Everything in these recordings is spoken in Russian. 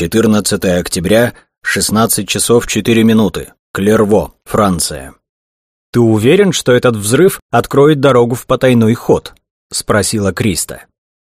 14 октября, 16 часов 4 минуты. Клерво, Франция. «Ты уверен, что этот взрыв откроет дорогу в потайной ход?» — спросила Криста.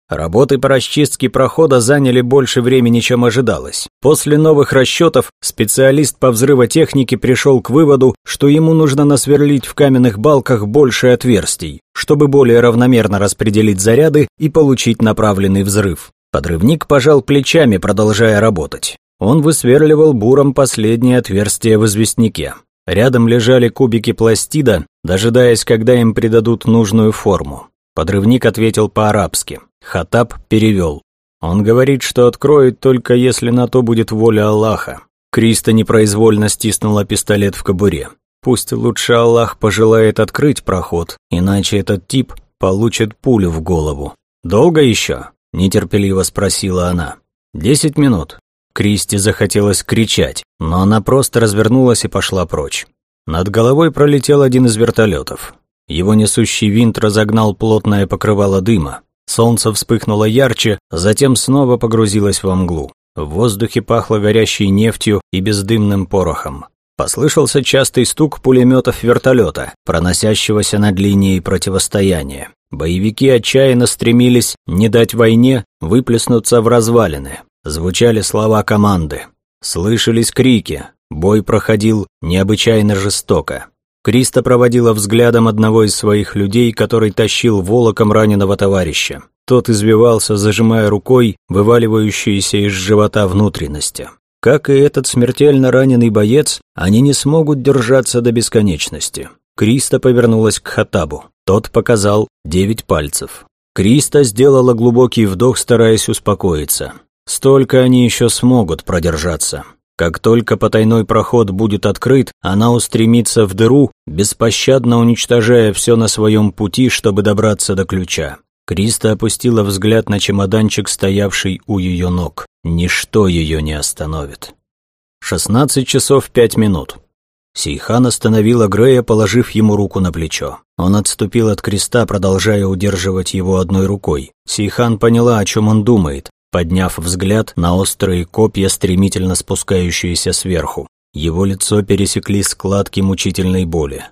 Работы по расчистке прохода заняли больше времени, чем ожидалось. После новых расчетов специалист по взрывотехнике пришел к выводу, что ему нужно насверлить в каменных балках больше отверстий, чтобы более равномерно распределить заряды и получить направленный взрыв. Подрывник пожал плечами, продолжая работать. Он высверливал буром последнее отверстие в известняке. Рядом лежали кубики пластида, дожидаясь, когда им придадут нужную форму. Подрывник ответил по-арабски. Хатаб перевел. Он говорит, что откроет только если на то будет воля Аллаха. Криста непроизвольно стиснула пистолет в кобуре. Пусть лучше Аллах пожелает открыть проход, иначе этот тип получит пулю в голову. «Долго еще?» – нетерпеливо спросила она. «Десять минут». Кристи захотелось кричать, но она просто развернулась и пошла прочь. Над головой пролетел один из вертолетов. Его несущий винт разогнал плотное покрывало дыма. Солнце вспыхнуло ярче, затем снова погрузилось во мглу. В воздухе пахло горящей нефтью и бездымным порохом. Послышался частый стук пулеметов вертолета, проносящегося над линией противостояния. Боевики отчаянно стремились не дать войне выплеснуться в развалины. Звучали слова команды. Слышались крики. Бой проходил необычайно жестоко. Криста проводила взглядом одного из своих людей, который тащил волоком раненого товарища. Тот извивался, зажимая рукой вываливающиеся из живота внутренности. Как и этот смертельно раненый боец, они не смогут держаться до бесконечности. Криста повернулась к Хатабу. Тот показал девять пальцев. Криста сделала глубокий вдох, стараясь успокоиться. Столько они еще смогут продержаться. Как только потайной проход будет открыт, она устремится в дыру, беспощадно уничтожая все на своем пути, чтобы добраться до ключа. Криста опустила взгляд на чемоданчик, стоявший у ее ног. Ничто ее не остановит. 16 часов 5 минут. Сейхан остановила Грея, положив ему руку на плечо. Он отступил от креста, продолжая удерживать его одной рукой. Сейхан поняла, о чем он думает, подняв взгляд на острые копья, стремительно спускающиеся сверху. Его лицо пересекли складки мучительной боли.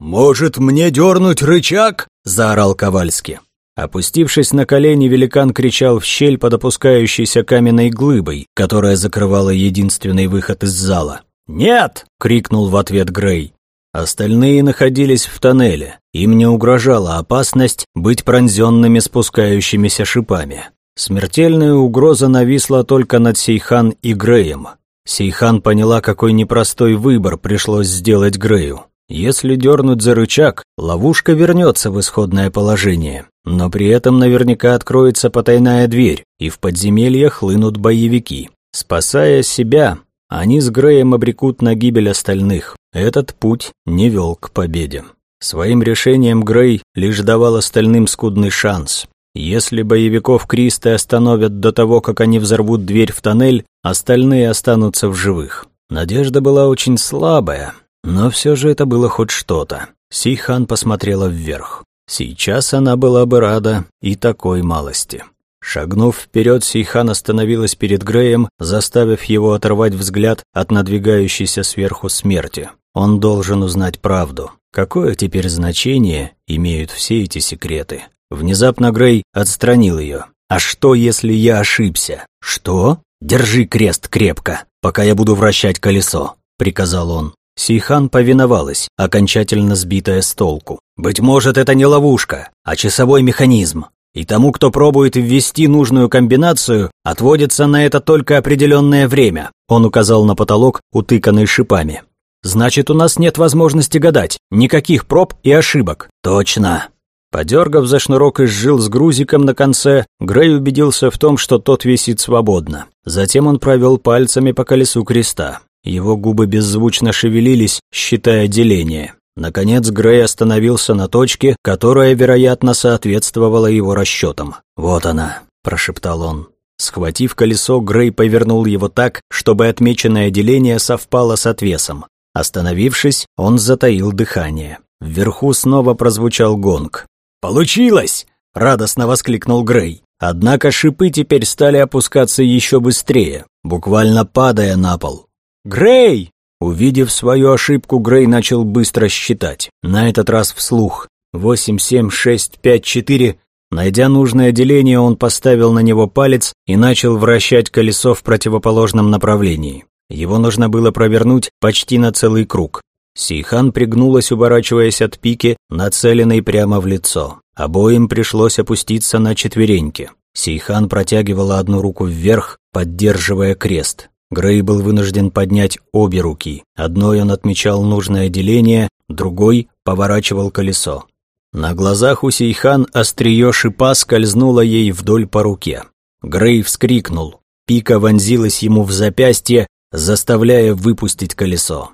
«Может, мне дернуть рычаг?» – заорал Ковальский. Опустившись на колени, великан кричал в щель под опускающейся каменной глыбой, которая закрывала единственный выход из зала. «Нет!» – крикнул в ответ Грей. Остальные находились в тоннеле. Им не угрожала опасность быть пронзенными спускающимися шипами. Смертельная угроза нависла только над Сейхан и Греем. Сейхан поняла, какой непростой выбор пришлось сделать Грею. Если дернуть за рычаг, ловушка вернется в исходное положение, но при этом наверняка откроется потайная дверь, и в подземелье хлынут боевики. Спасая себя, они с Греем обрекут на гибель остальных. Этот путь не вел к победе. Своим решением Грей лишь давал остальным скудный шанс. Если боевиков Криста остановят до того, как они взорвут дверь в тоннель, остальные останутся в живых. Надежда была очень слабая, но все же это было хоть что-то. Сейхан посмотрела вверх. Сейчас она была бы рада и такой малости. Шагнув вперед, Сейхан остановилась перед Греем, заставив его оторвать взгляд от надвигающейся сверху смерти. Он должен узнать правду. Какое теперь значение имеют все эти секреты? Внезапно Грей отстранил ее. «А что, если я ошибся?» «Что?» «Держи крест крепко, пока я буду вращать колесо», — приказал он. Сейхан повиновалась, окончательно сбитая с толку. «Быть может, это не ловушка, а часовой механизм. И тому, кто пробует ввести нужную комбинацию, отводится на это только определенное время», он указал на потолок, утыканный шипами. «Значит, у нас нет возможности гадать, никаких проб и ошибок». «Точно», Подергав за шнурок из жил с грузиком на конце, Грей убедился в том, что тот висит свободно. Затем он провел пальцами по колесу креста. Его губы беззвучно шевелились, считая деление. Наконец Грей остановился на точке, которая, вероятно, соответствовала его расчетам. «Вот она», – прошептал он. Схватив колесо, Грей повернул его так, чтобы отмеченное деление совпало с отвесом. Остановившись, он затаил дыхание. Вверху снова прозвучал гонг. «Получилось!» — радостно воскликнул Грей. Однако шипы теперь стали опускаться еще быстрее, буквально падая на пол. «Грей!» Увидев свою ошибку, Грей начал быстро считать, на этот раз вслух. «Восемь, семь, шесть, пять, четыре...» Найдя нужное деление, он поставил на него палец и начал вращать колесо в противоположном направлении. Его нужно было провернуть почти на целый круг. Сейхан пригнулась, уворачиваясь от пики, нацеленной прямо в лицо. Обоим пришлось опуститься на четвереньки. Сейхан протягивала одну руку вверх, поддерживая крест. Грей был вынужден поднять обе руки. Одной он отмечал нужное деление, другой поворачивал колесо. На глазах у Сейхан острие шипа скользнуло ей вдоль по руке. Грей вскрикнул. Пика вонзилась ему в запястье, заставляя выпустить колесо.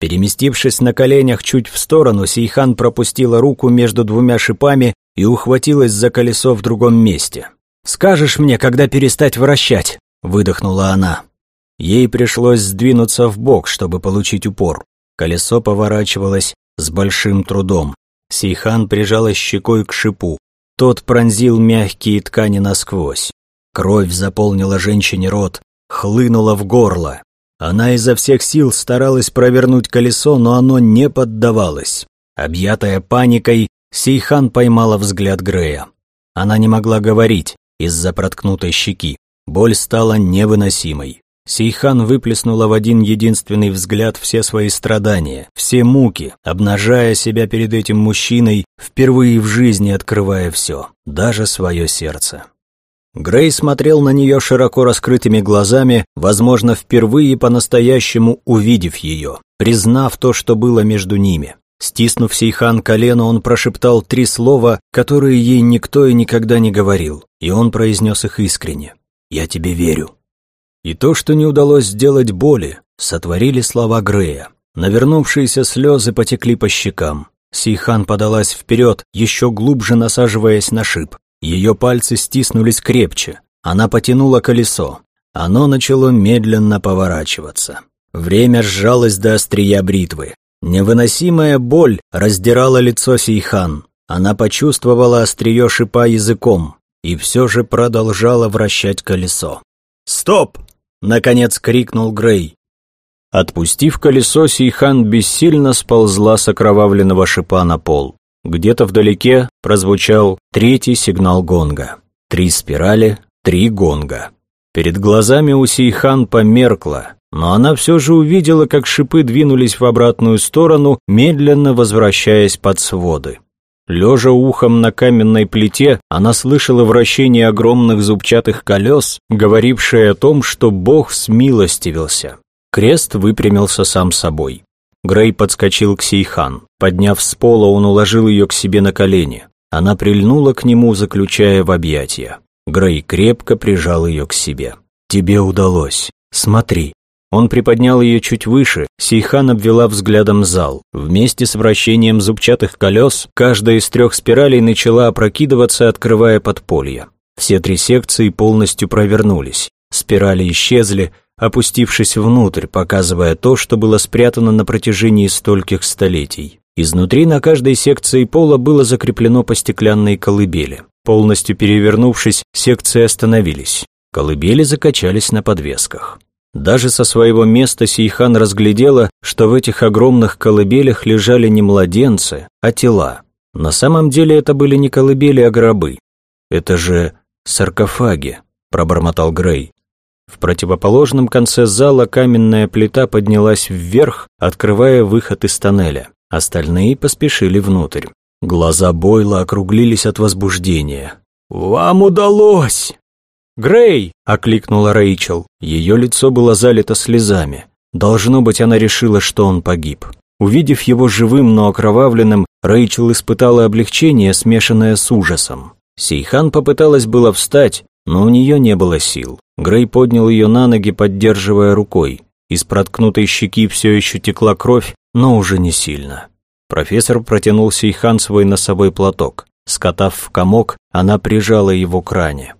Переместившись на коленях чуть в сторону, Сейхан пропустила руку между двумя шипами и ухватилась за колесо в другом месте. «Скажешь мне, когда перестать вращать?» – выдохнула она. Ей пришлось сдвинуться в бок, чтобы получить упор. Колесо поворачивалось с большим трудом. Сейхан прижалась щекой к шипу. Тот пронзил мягкие ткани насквозь. Кровь заполнила женщине рот, хлынула в горло. Она изо всех сил старалась провернуть колесо, но оно не поддавалось. Объятая паникой, Сейхан поймала взгляд Грея. Она не могла говорить из-за проткнутой щеки. Боль стала невыносимой. Сейхан выплеснула в один единственный взгляд все свои страдания, все муки, обнажая себя перед этим мужчиной, впервые в жизни открывая все, даже свое сердце. Грей смотрел на нее широко раскрытыми глазами, возможно, впервые по-настоящему увидев ее, признав то, что было между ними. Стиснув Сейхан колено, он прошептал три слова, которые ей никто и никогда не говорил, и он произнес их искренне. «Я тебе верю». И то, что не удалось сделать боли, сотворили слова Грея. Навернувшиеся слезы потекли по щекам. Сейхан подалась вперед, еще глубже насаживаясь на шип. Ее пальцы стиснулись крепче. Она потянула колесо. Оно начало медленно поворачиваться. Время сжалось до острия бритвы. Невыносимая боль раздирала лицо Сейхан. Она почувствовала острие шипа языком и все же продолжала вращать колесо. «Стоп!» — наконец крикнул Грей. Отпустив колесо, Сейхан бессильно сползла с окровавленного шипа на пол. Где-то вдалеке прозвучал третий сигнал гонга. Три спирали, три гонга. Перед глазами у Сейхан померкло, но она все же увидела, как шипы двинулись в обратную сторону, медленно возвращаясь под своды. Лежа ухом на каменной плите, она слышала вращение огромных зубчатых колес, говорившее о том, что Бог смилостивился. Крест выпрямился сам собой. Грей подскочил к Сейхан. Подняв с пола, он уложил ее к себе на колени. Она прильнула к нему, заключая в объятия. Грей крепко прижал ее к себе. «Тебе удалось. Смотри». Он приподнял ее чуть выше, Сейхан обвела взглядом зал. Вместе с вращением зубчатых колес, каждая из трех спиралей начала опрокидываться, открывая подполье. Все три секции полностью провернулись. Спирали исчезли, опустившись внутрь, показывая то, что было спрятано на протяжении стольких столетий. Изнутри на каждой секции пола было закреплено по стеклянной колыбели. Полностью перевернувшись, секции остановились. Колыбели закачались на подвесках. Даже со своего места Сейхан разглядела, что в этих огромных колыбелях лежали не младенцы, а тела. На самом деле это были не колыбели, а гробы. «Это же саркофаги», – пробормотал Грей. В противоположном конце зала каменная плита поднялась вверх, открывая выход из тоннеля. Остальные поспешили внутрь. Глаза Бойла округлились от возбуждения. «Вам удалось!» «Грей!» – окликнула Рэйчел. Ее лицо было залито слезами. Должно быть, она решила, что он погиб. Увидев его живым, но окровавленным, Рэйчел испытала облегчение, смешанное с ужасом. Сейхан попыталась было встать, но у нее не было сил. Грей поднял ее на ноги, поддерживая рукой. Из проткнутой щеки все еще текла кровь, но уже не сильно. Профессор протянул Сейхан свой носовой платок. Скотав в комок, она прижала его к ране.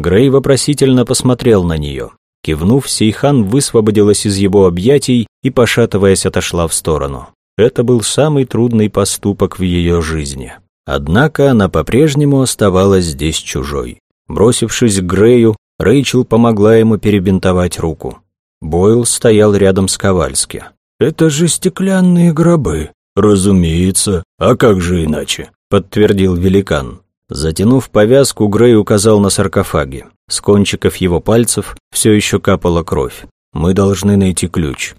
Грей вопросительно посмотрел на нее. Кивнув, Сейхан высвободилась из его объятий и, пошатываясь, отошла в сторону. Это был самый трудный поступок в ее жизни. Однако она по-прежнему оставалась здесь чужой. Бросившись к Грею, Рэйчел помогла ему перебинтовать руку. Бойл стоял рядом с Ковальски. «Это же стеклянные гробы». «Разумеется. А как же иначе?» — подтвердил великан. Затянув повязку, Грей указал на саркофаги. С кончиков его пальцев все еще капала кровь. «Мы должны найти ключ».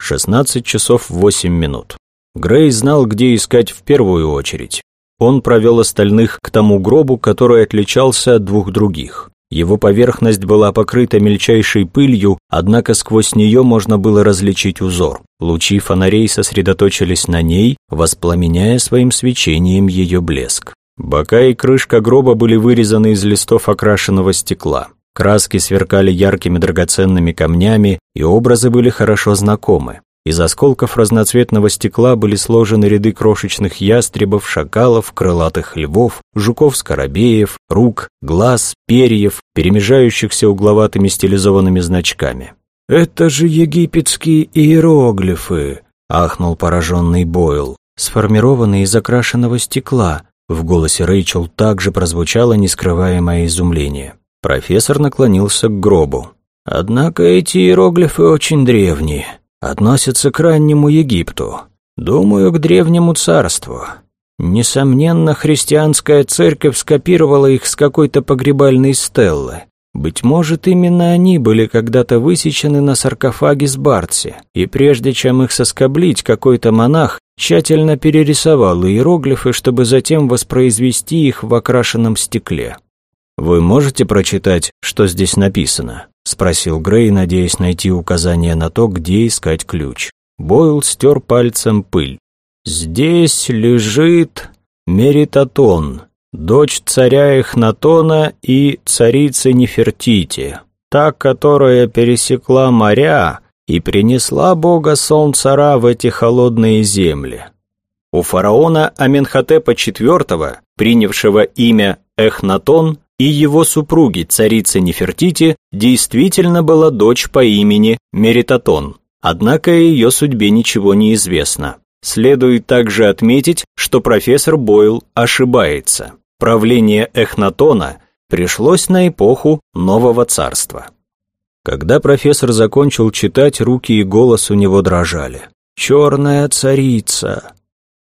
16 часов 8 минут. Грей знал, где искать в первую очередь. Он провел остальных к тому гробу, который отличался от двух других. Его поверхность была покрыта мельчайшей пылью, однако сквозь нее можно было различить узор. Лучи фонарей сосредоточились на ней, воспламеняя своим свечением ее блеск. Бока и крышка гроба были вырезаны из листов окрашенного стекла. Краски сверкали яркими драгоценными камнями, и образы были хорошо знакомы. Из осколков разноцветного стекла были сложены ряды крошечных ястребов, шакалов, крылатых львов, жуков-скоробеев, рук, глаз, перьев, перемежающихся угловатыми стилизованными значками. «Это же египетские иероглифы!» — ахнул пораженный Бойл. «Сформированные из окрашенного стекла». В голосе Рэйчел также прозвучало нескрываемое изумление. Профессор наклонился к гробу. «Однако эти иероглифы очень древние относятся к раннему Египту, думаю, к древнему царству. Несомненно, христианская церковь скопировала их с какой-то погребальной стеллы. Быть может, именно они были когда-то высечены на саркофаге с Бартси, и прежде чем их соскоблить, какой-то монах тщательно перерисовал иероглифы, чтобы затем воспроизвести их в окрашенном стекле. «Вы можете прочитать, что здесь написано?» — спросил Грей, надеясь найти указание на то, где искать ключ. Бойл стер пальцем пыль. «Здесь лежит Меритатон, дочь царя Эхнатона и царицы Нефертити, та, которая пересекла моря и принесла бога солнца Ра в эти холодные земли. У фараона Аменхотепа IV, принявшего имя Эхнатон, и его супруги, царицы Нефертити, действительно была дочь по имени Меритатон. Однако ее судьбе ничего не известно. Следует также отметить, что профессор Бойл ошибается. Правление Эхнатона пришлось на эпоху Нового Царства. Когда профессор закончил читать, руки и голос у него дрожали. «Черная царица!»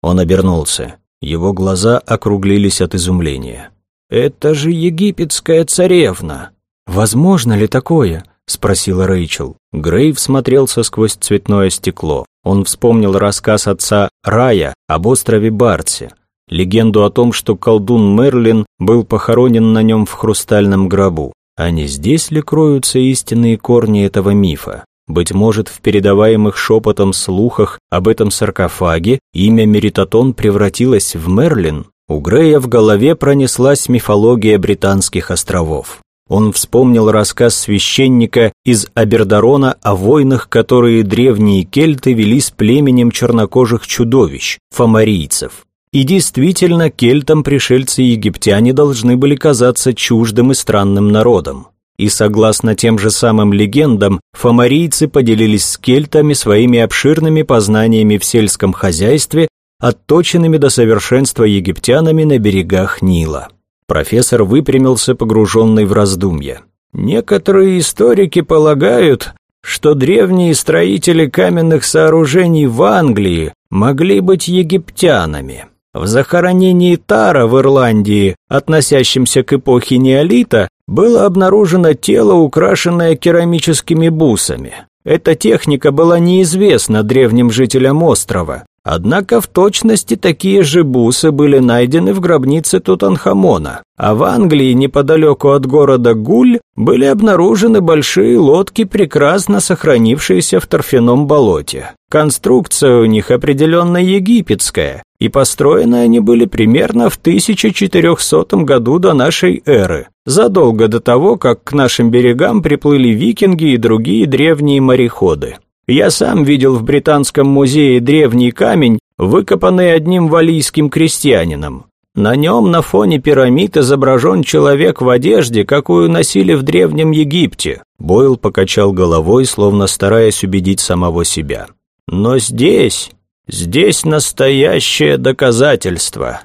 Он обернулся. Его глаза округлились от изумления. «Это же египетская царевна!» «Возможно ли такое?» — спросила Рэйчел. Грейв смотрелся сквозь цветное стекло. Он вспомнил рассказ отца Рая об острове Барце, легенду о том, что колдун Мерлин был похоронен на нем в хрустальном гробу. А не здесь ли кроются истинные корни этого мифа? Быть может, в передаваемых шепотом слухах об этом саркофаге имя Меритатон превратилось в Мерлин? У Грея в голове пронеслась мифология Британских островов. Он вспомнил рассказ священника из Абердарона о войнах, которые древние кельты вели с племенем чернокожих чудовищ, фомарийцев. И действительно, кельтам пришельцы-египтяне должны были казаться чуждым и странным народом. И согласно тем же самым легендам, фомарийцы поделились с кельтами своими обширными познаниями в сельском хозяйстве отточенными до совершенства египтянами на берегах Нила. Профессор выпрямился, погруженный в раздумья. Некоторые историки полагают, что древние строители каменных сооружений в Англии могли быть египтянами. В захоронении Тара в Ирландии, относящемся к эпохе неолита, было обнаружено тело, украшенное керамическими бусами. Эта техника была неизвестна древним жителям острова, Однако в точности такие же бусы были найдены в гробнице Тутанхамона, а в Англии неподалеку от города Гуль были обнаружены большие лодки, прекрасно сохранившиеся в торфяном болоте. Конструкция у них определенно египетская, и построены они были примерно в 1400 году до нашей эры, задолго до того, как к нашим берегам приплыли викинги и другие древние мореходы. Я сам видел в Британском музее древний камень, выкопанный одним валийским крестьянином. На нем на фоне пирамид изображен человек в одежде, какую носили в Древнем Египте. Бойл покачал головой, словно стараясь убедить самого себя. Но здесь, здесь настоящее доказательство.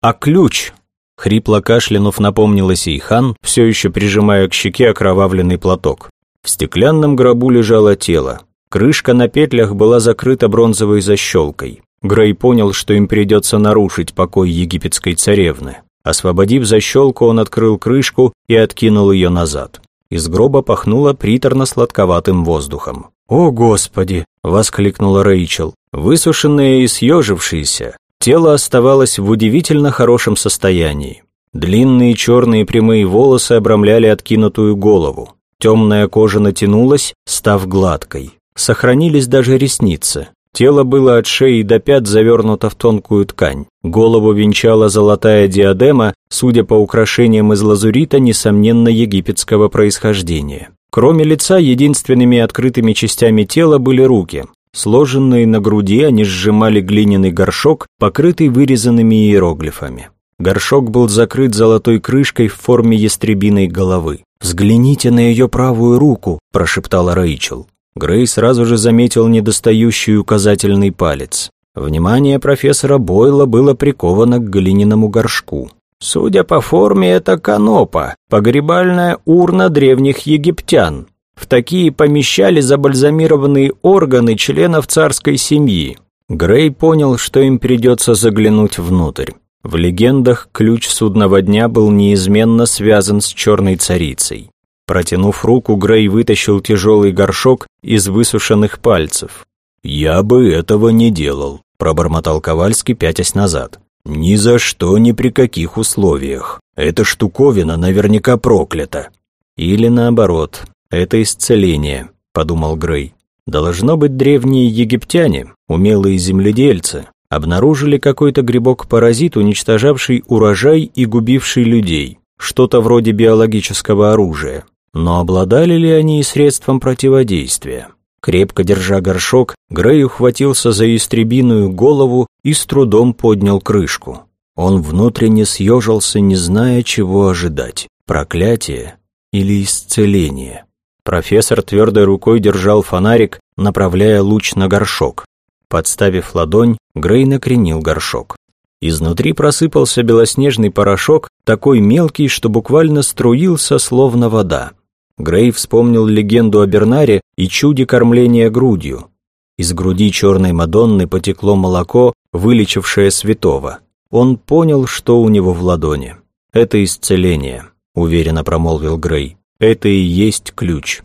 А ключ? Хрипло кашлянув напомнила Сейхан, все еще прижимая к щеке окровавленный платок. В стеклянном гробу лежало тело. Крышка на петлях была закрыта бронзовой защелкой. Грей понял, что им придется нарушить покой египетской царевны. Освободив защелку, он открыл крышку и откинул ее назад. Из гроба пахнуло приторно-сладковатым воздухом. «О, Господи!» — воскликнула Рэйчел. Высушенное и съежившееся, тело оставалось в удивительно хорошем состоянии. Длинные черные прямые волосы обрамляли откинутую голову. Темная кожа натянулась, став гладкой. Сохранились даже ресницы. Тело было от шеи до пят завернуто в тонкую ткань. Голову венчала золотая диадема, судя по украшениям из лазурита, несомненно египетского происхождения. Кроме лица, единственными открытыми частями тела были руки. Сложенные на груди, они сжимали глиняный горшок, покрытый вырезанными иероглифами. Горшок был закрыт золотой крышкой в форме ястребиной головы. «Взгляните на ее правую руку», – прошептала Рэйчел. Грей сразу же заметил недостающий указательный палец. Внимание профессора Бойла было приковано к глиняному горшку. Судя по форме, это канопа, погребальная урна древних египтян. В такие помещали забальзамированные органы членов царской семьи. Грей понял, что им придется заглянуть внутрь. В легендах ключ судного дня был неизменно связан с черной царицей. Протянув руку, Грей вытащил тяжелый горшок из высушенных пальцев. «Я бы этого не делал», – пробормотал Ковальский, пятясь назад. «Ни за что, ни при каких условиях. Эта штуковина наверняка проклята». «Или наоборот, это исцеление», – подумал Грей. «Должно быть, древние египтяне, умелые земледельцы, обнаружили какой-то грибок-паразит, уничтожавший урожай и губивший людей, что-то вроде биологического оружия. Но обладали ли они и средством противодействия? Крепко держа горшок, Грей ухватился за истребиную голову и с трудом поднял крышку. Он внутренне съежился, не зная, чего ожидать – проклятие или исцеление. Профессор твердой рукой держал фонарик, направляя луч на горшок. Подставив ладонь, Грей накренил горшок. Изнутри просыпался белоснежный порошок, такой мелкий, что буквально струился, словно вода. Грей вспомнил легенду о Бернаре и чуде кормления грудью. Из груди черной Мадонны потекло молоко, вылечившее святого. Он понял, что у него в ладони. «Это исцеление», — уверенно промолвил Грей. «Это и есть ключ».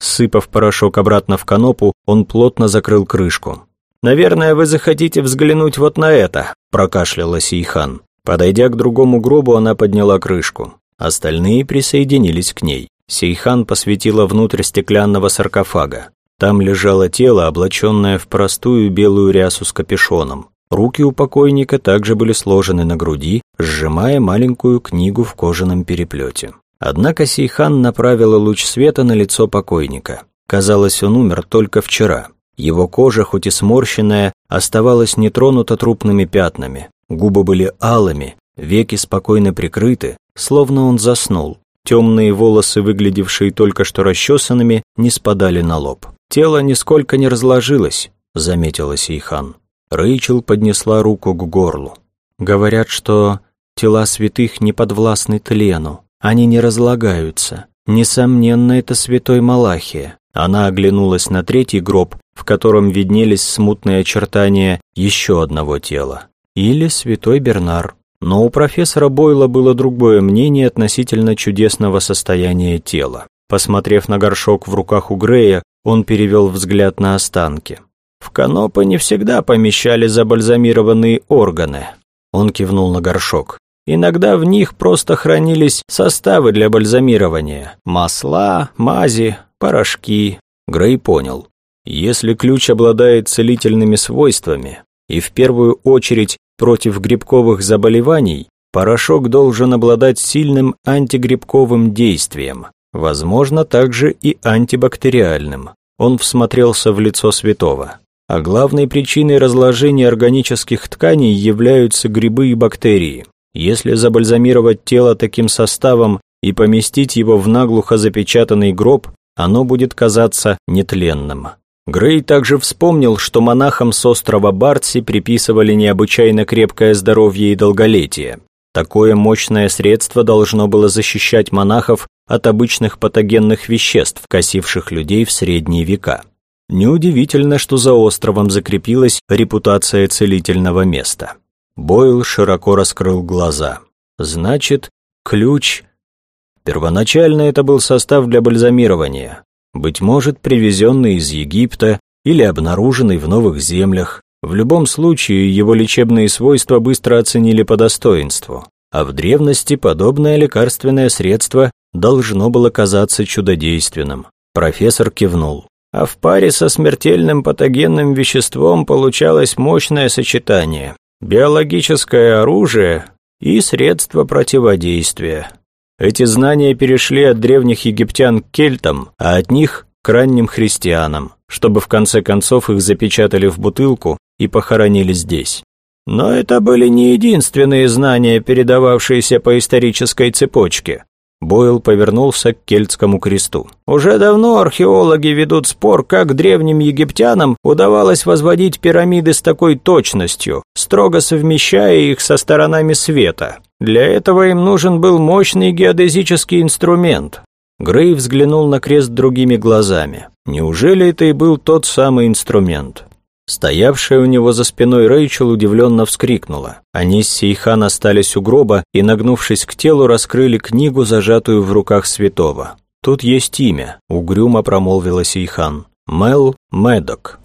Сыпав порошок обратно в канопу, он плотно закрыл крышку. «Наверное, вы захотите взглянуть вот на это», – прокашляла Сейхан. Подойдя к другому гробу, она подняла крышку. Остальные присоединились к ней. Сейхан посветила внутрь стеклянного саркофага. Там лежало тело, облаченное в простую белую рясу с капюшоном. Руки у покойника также были сложены на груди, сжимая маленькую книгу в кожаном переплете. Однако Сейхан направила луч света на лицо покойника. Казалось, он умер только вчера. Его кожа, хоть и сморщенная, оставалась нетронута трупными пятнами. Губы были алыми, веки спокойно прикрыты, словно он заснул. Темные волосы, выглядевшие только что расчесанными, не спадали на лоб. «Тело нисколько не разложилось», — заметила Сейхан. Рэйчел поднесла руку к горлу. «Говорят, что тела святых не подвластны тлену. Они не разлагаются. Несомненно, это святой Малахия». Она оглянулась на третий гроб, в котором виднелись смутные очертания еще одного тела. Или святой Бернар. Но у профессора Бойла было другое мнение относительно чудесного состояния тела. Посмотрев на горшок в руках у Грея, он перевел взгляд на останки. В канопы не всегда помещали забальзамированные органы. Он кивнул на горшок. Иногда в них просто хранились составы для бальзамирования. Масла, мази, порошки. Грей понял. Если ключ обладает целительными свойствами, и в первую очередь против грибковых заболеваний, порошок должен обладать сильным антигрибковым действием, возможно, также и антибактериальным. Он всмотрелся в лицо святого. А главной причиной разложения органических тканей являются грибы и бактерии. Если забальзамировать тело таким составом и поместить его в наглухо запечатанный гроб, оно будет казаться нетленным. Грей также вспомнил, что монахам с острова Бартси приписывали необычайно крепкое здоровье и долголетие. Такое мощное средство должно было защищать монахов от обычных патогенных веществ, косивших людей в средние века. Неудивительно, что за островом закрепилась репутация целительного места. Бойл широко раскрыл глаза. Значит, ключ... Первоначально это был состав для бальзамирования. Быть может, привезенный из Египта или обнаруженный в новых землях. В любом случае, его лечебные свойства быстро оценили по достоинству. А в древности подобное лекарственное средство должно было казаться чудодейственным. Профессор кивнул. А в паре со смертельным патогенным веществом получалось мощное сочетание. Биологическое оружие и средства противодействия. Эти знания перешли от древних египтян к кельтам, а от них к ранним христианам, чтобы в конце концов их запечатали в бутылку и похоронили здесь. Но это были не единственные знания, передававшиеся по исторической цепочке. Бойл повернулся к кельтскому кресту. Уже давно археологи ведут спор, как древним египтянам удавалось возводить пирамиды с такой точностью, строго совмещая их со сторонами света. Для этого им нужен был мощный геодезический инструмент. Грей взглянул на крест другими глазами. Неужели это и был тот самый инструмент? Стоявшая у него за спиной Рэйчел удивленно вскрикнула. Они с Сейхан остались у гроба и, нагнувшись к телу, раскрыли книгу, зажатую в руках святого. «Тут есть имя», — угрюмо промолвила Сейхан. «Мел Медок».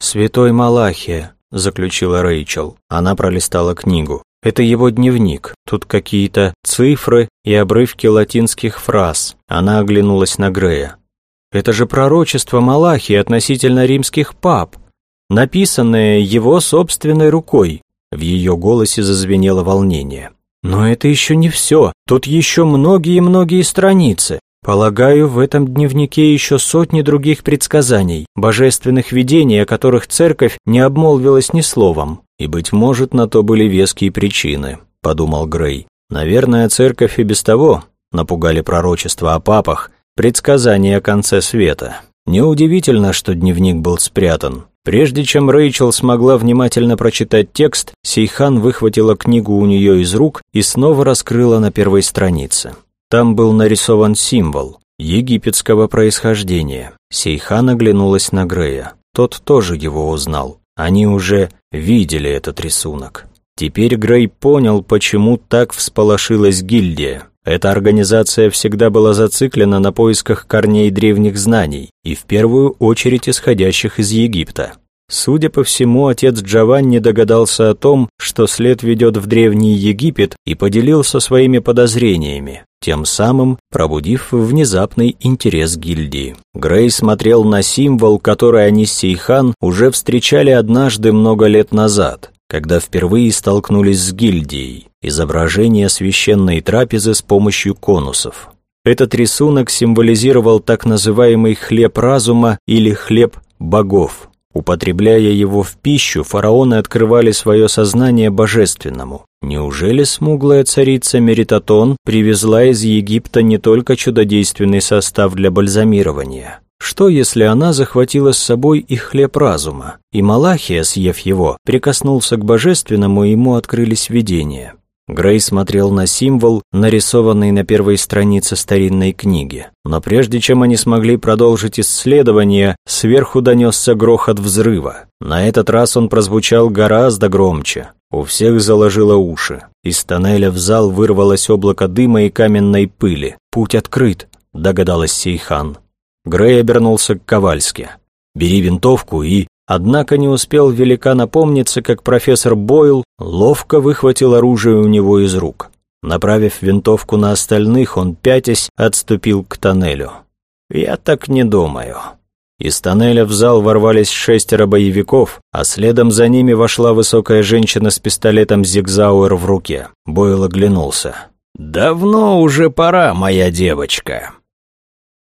«Святой Малахия», — заключила Рэйчел. Она пролистала книгу. Это его дневник. Тут какие-то цифры и обрывки латинских фраз. Она оглянулась на Грея. Это же пророчество Малахии относительно римских пап написанное его собственной рукой. В ее голосе зазвенело волнение. Но это еще не все. Тут еще многие-многие страницы. Полагаю, в этом дневнике еще сотни других предсказаний, божественных видений, о которых церковь не обмолвилась ни словом. И, быть может, на то были веские причины, подумал Грей. Наверное, церковь и без того напугали пророчества о папах, предсказания о конце света. Неудивительно, что дневник был спрятан. Прежде чем Рэйчел смогла внимательно прочитать текст, Сейхан выхватила книгу у нее из рук и снова раскрыла на первой странице. Там был нарисован символ египетского происхождения. Сейхан оглянулась на Грея. Тот тоже его узнал. Они уже видели этот рисунок. Теперь Грей понял, почему так всполошилась гильдия. Эта организация всегда была зациклена на поисках корней древних знаний, и в первую очередь исходящих из Египта. Судя по всему, отец Джованни догадался о том, что след ведет в Древний Египет и поделился своими подозрениями, тем самым пробудив внезапный интерес гильдии. Грей смотрел на символ, который они с Сейхан уже встречали однажды много лет назад когда впервые столкнулись с гильдией, изображение священной трапезы с помощью конусов. Этот рисунок символизировал так называемый хлеб разума или хлеб богов. Употребляя его в пищу, фараоны открывали свое сознание божественному. Неужели смуглая царица Меритатон привезла из Египта не только чудодейственный состав для бальзамирования, что, если она захватила с собой и хлеб разума, и Малахия, съев его, прикоснулся к божественному, и ему открылись видения? Грей смотрел на символ, нарисованный на первой странице старинной книги. Но прежде чем они смогли продолжить исследование, сверху донесся грохот взрыва. На этот раз он прозвучал гораздо громче. У всех заложило уши. Из тоннеля в зал вырвалось облако дыма и каменной пыли. «Путь открыт», — догадалась Сейхан. Грей обернулся к Ковальске. «Бери винтовку и...» Однако не успел великан опомниться, как профессор Бойл ловко выхватил оружие у него из рук. Направив винтовку на остальных, он, пятясь, отступил к тоннелю. «Я так не думаю». Из тоннеля в зал ворвались шестеро боевиков, а следом за ними вошла высокая женщина с пистолетом Зигзауэр в руке. Бойл оглянулся. «Давно уже пора, моя девочка».